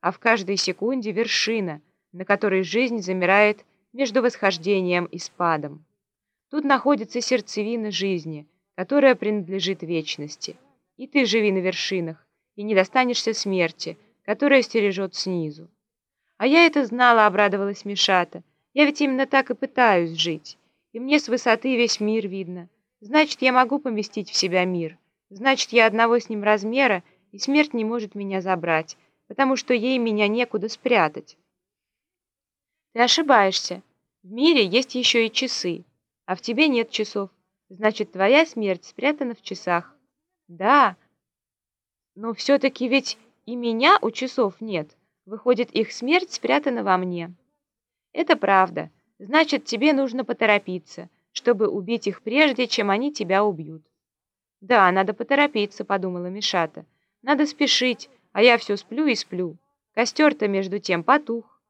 а в каждой секунде вершина, на которой жизнь замирает между восхождением и спадом. Тут находится сердцевина жизни, которая принадлежит вечности. И ты живи на вершинах, и не достанешься смерти, которая стережет снизу. А я это знала, обрадовалась Мишата. Я ведь именно так и пытаюсь жить. И мне с высоты весь мир видно. Значит, я могу поместить в себя мир. Значит, я одного с ним размера, и смерть не может меня забрать, потому что ей меня некуда спрятать. Ты ошибаешься. В мире есть еще и часы, а в тебе нет часов. Значит, твоя смерть спрятана в часах. Да, но все-таки ведь и меня у часов нет. Выходит, их смерть спрятана во мне. Это правда. Значит, тебе нужно поторопиться, чтобы убить их прежде, чем они тебя убьют. Да, надо поторопиться, подумала Мишата. Надо спешить, а я все сплю и сплю. Костер-то между тем потух.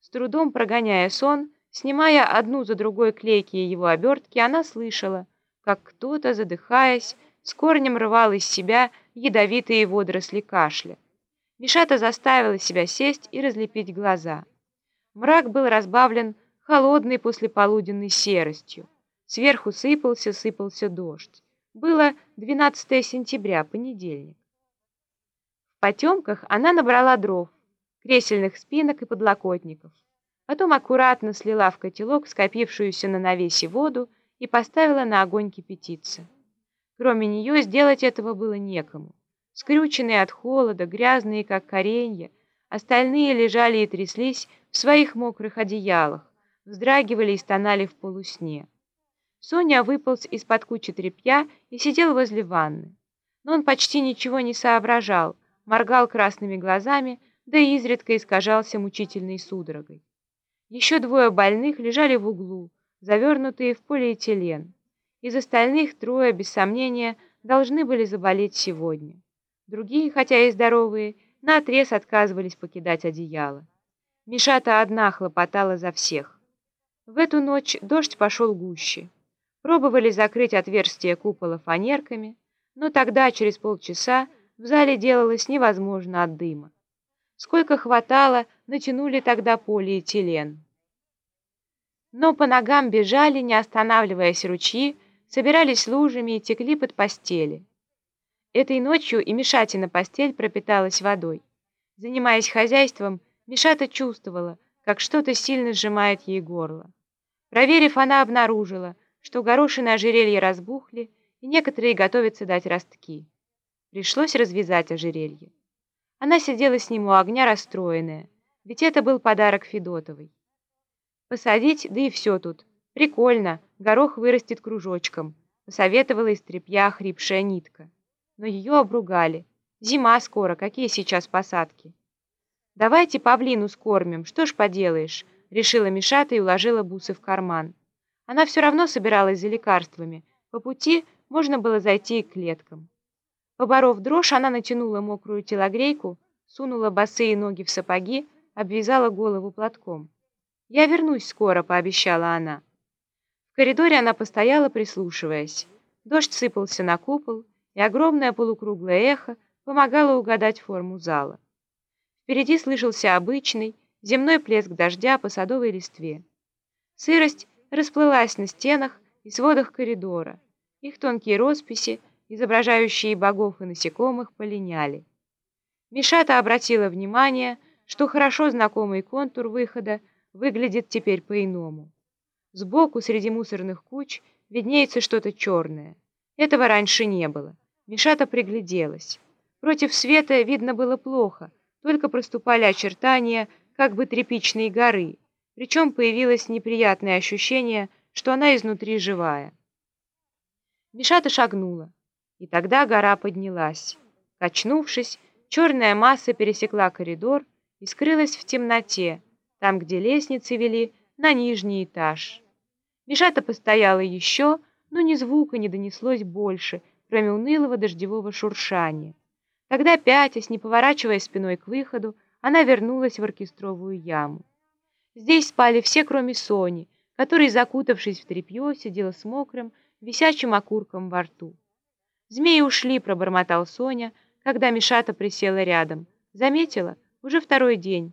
С трудом прогоняя сон, снимая одну за другой клейкие его обертки, она слышала, как кто-то, задыхаясь, с корнем рвал из себя ядовитые водоросли кашля. Мишата заставила себя сесть и разлепить глаза. Мрак был разбавлен холодной послеполуденной серостью. Сверху сыпался, сыпался дождь. Было 12 сентября, понедельник. В потемках она набрала дров, кресельных спинок и подлокотников. Потом аккуратно слила в котелок скопившуюся на навесе воду и поставила на огонь кипятиться. Кроме нее сделать этого было некому. Скрюченные от холода, грязные, как коренья, остальные лежали и тряслись в своих мокрых одеялах, вздрагивали и стонали в полусне. Соня выполз из-под кучи тряпья и сидел возле ванны. Но он почти ничего не соображал, моргал красными глазами, да и изредка искажался мучительной судорогой. Еще двое больных лежали в углу, завернутые в полиэтилен. Из остальных трое, без сомнения, должны были заболеть сегодня. Другие, хотя и здоровые, наотрез отказывались покидать одеяло. Мишата одна хлопотала за всех. В эту ночь дождь пошел гуще. Пробовали закрыть отверстие купола фанерками, но тогда, через полчаса, в зале делалось невозможно от дыма. Сколько хватало, натянули тогда полиэтилен. Но по ногам бежали, не останавливаясь ручьи, собирались лужами и текли под постели. Этой ночью и Мишатина постель пропиталась водой. Занимаясь хозяйством, Мишата чувствовала, как что-то сильно сжимает ей горло. Проверив, она обнаружила, что горошины ожерелья разбухли, и некоторые готовятся дать ростки. Пришлось развязать ожерелье. Она сидела с ним у огня расстроенная, ведь это был подарок Федотовой. Посадить, да и все тут. Прикольно, горох вырастет кружочком, посоветовала из тряпья хрипшая нитка. Но ее обругали. Зима скоро, какие сейчас посадки? Давайте павлину скормим, что ж поделаешь, решила Мишата и уложила бусы в карман. Она все равно собиралась за лекарствами. По пути можно было зайти и к клеткам. Поборов дрожь, она натянула мокрую телогрейку, сунула босые ноги в сапоги, обвязала голову платком. «Я вернусь скоро», — пообещала она. В коридоре она постояла, прислушиваясь. Дождь сыпался на купол, и огромное полукруглое эхо помогало угадать форму зала. Впереди слышался обычный, земной плеск дождя по садовой листве. Сырость расплылась на стенах и сводах коридора. Их тонкие росписи, изображающие богов и насекомых, полиняли. Мишата обратила внимание, что хорошо знакомый контур выхода выглядит теперь по-иному. Сбоку, среди мусорных куч, виднеется что-то черное. Этого раньше не было. Мишата пригляделась. Против света видно было плохо, только проступали очертания как бы тряпичной горы, причем появилось неприятное ощущение, что она изнутри живая. Мишата шагнула, и тогда гора поднялась. Качнувшись, черная масса пересекла коридор и скрылась в темноте, там, где лестницы вели на нижний этаж. Мишата постояла еще, но ни звука не донеслось больше, кроме унылого дождевого шуршания. Тогда, пятясь, не поворачивая спиной к выходу, она вернулась в оркестровую яму. Здесь спали все, кроме Сони, которая, закутавшись в тряпье, сидела с мокрым, висячим окурком во рту. «Змеи ушли», — пробормотал Соня, когда Мишата присела рядом. «Заметила? Уже второй день.